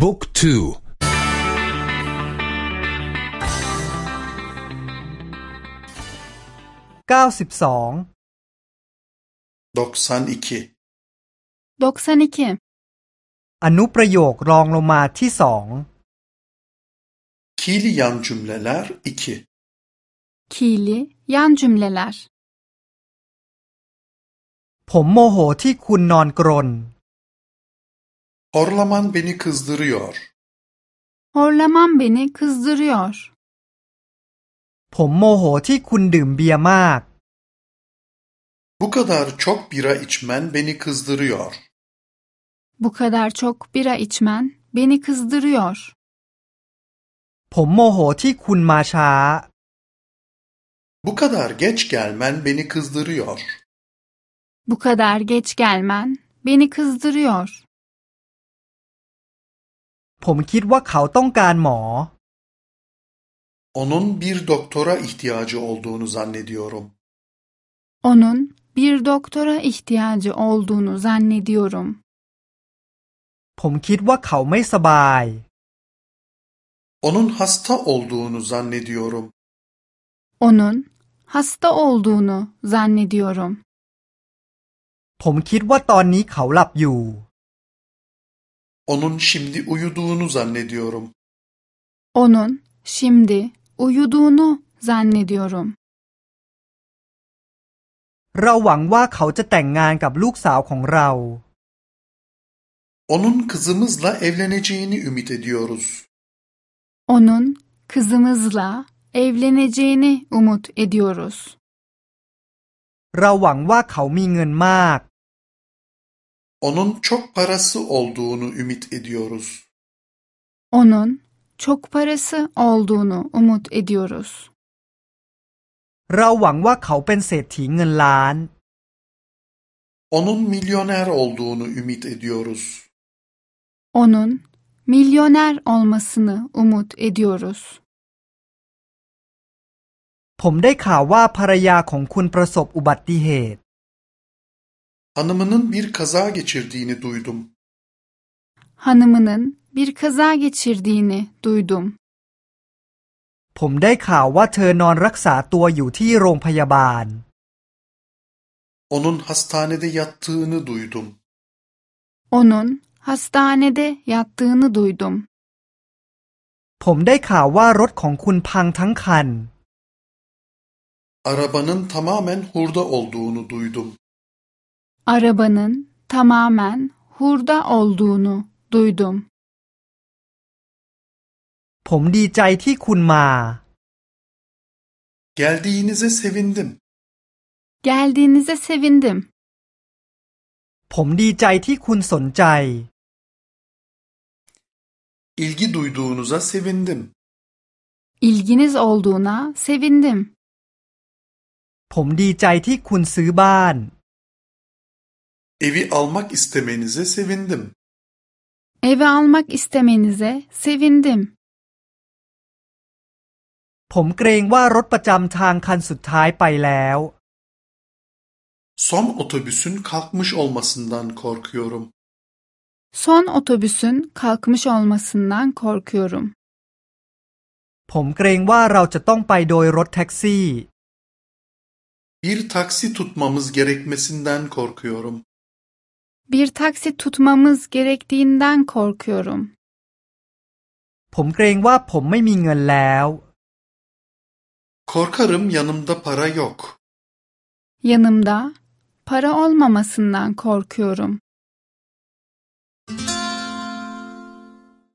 บุ๊กทูเก้าสิบสอง92 92อนุประโยครองลงมาที่สอง Ki'li yan cümleler 2 Ki'li yan cümleler ผมโมโหที่คุณนอนกรน Horlaman beni kızdırıyor. Horlaman beni kızdırıyor ผมโมโหที่คุณดื่มเบียร์มาก Bu kadar çok bira içmen beni kızdırıyor. Bu kadar çok bira içmen beni kızdırıyor ผมโมโหที่คุณมาช้า Bu kadar geç gelmen beni kızdırıyor. Bu kadar geç gelmen beni kızdırıyor ผมคิดว่าเขาต้องการหมอ Onun bir doktora ihtiyacı olduğunu zannediyorum. Onun bir doktora ihtiyacı olduğunu zannediyorum ผมคิดว่าเขาไม่สบาย Onun hasta olduğunu zannediyorum. Onun hasta olduğunu zannediyorum ผมคิดว่าตอนนี้เขาหลับอยู่ Onun şimdi uyuduğunu zannediyorum. Onun şimdi uyuduğunu zannediyorum เราหวังว่าเขาจะแต่งงานกับลูกสาวของเรา Onun kızımızla evleneceğini ümit ediyoruz. Onun kızımızla evleneceğini umut ediyoruz เราหวังว่าเขามีเงินมาก Onun çok parası olduğunu ümit ediyoruz. Onun çok parası olduğunu umut ediyoruz เราหวังว่าเขาเป็นเศรษฐีเงินล้าน Onun milyoner olduğunu ümit ediyoruz. Onun milyoner olmasını umut ediyoruz ผมได้ข่าวว่าภรรยาของคุณประสบอุบัติเหตุ Hanımının bir kaza geçirdiğini duydum. Hanımının bir kaza geçirdiğini duydum ผมได้ข่าวว่าเธอนอนรักษาตัวอยู่ที่โรงพยาบาล Onun hastanede yattığını duydum. Onun hastanede yattığını duydum ผมได้ข่าวว่ารถของคุณพังทั้งคัน Arabanın tamamen hurda olduğunu duydum. Arabanın tamamen hurda olduğunu duydum ผมดีใจที่คุณมา Geldiğinize sevindim. Geldiğinize sevindim ผมดีใจที่คุณสนใจ İlgi duyduğunuza sevindim. İlginiz olduğuna sevindim ผมดีใจที่คุณซื้อบ้าน Evi almak istemenize sevindim. Evi almak istemenize sevindim ผมเกรงว่ารถประจำทางคันสุดท้ายไปแล้ว Son otobüsün kalkmış olmasından korkuyorum. Son otobüsün kalkmış olmasından korkuyorum ผมเกรงว่าเราจะต้องไปโดยรถแท็กซี่ Bir taksi tutmamız gerekmesinden korkuyorum. Bir taksi tutmamız gerektiğinden korkuyorum ผมเกรงว่าผมไม่มีเงินแล้ว Korkarım yanımda para yok. Yanımda para olmamasından korkuyorum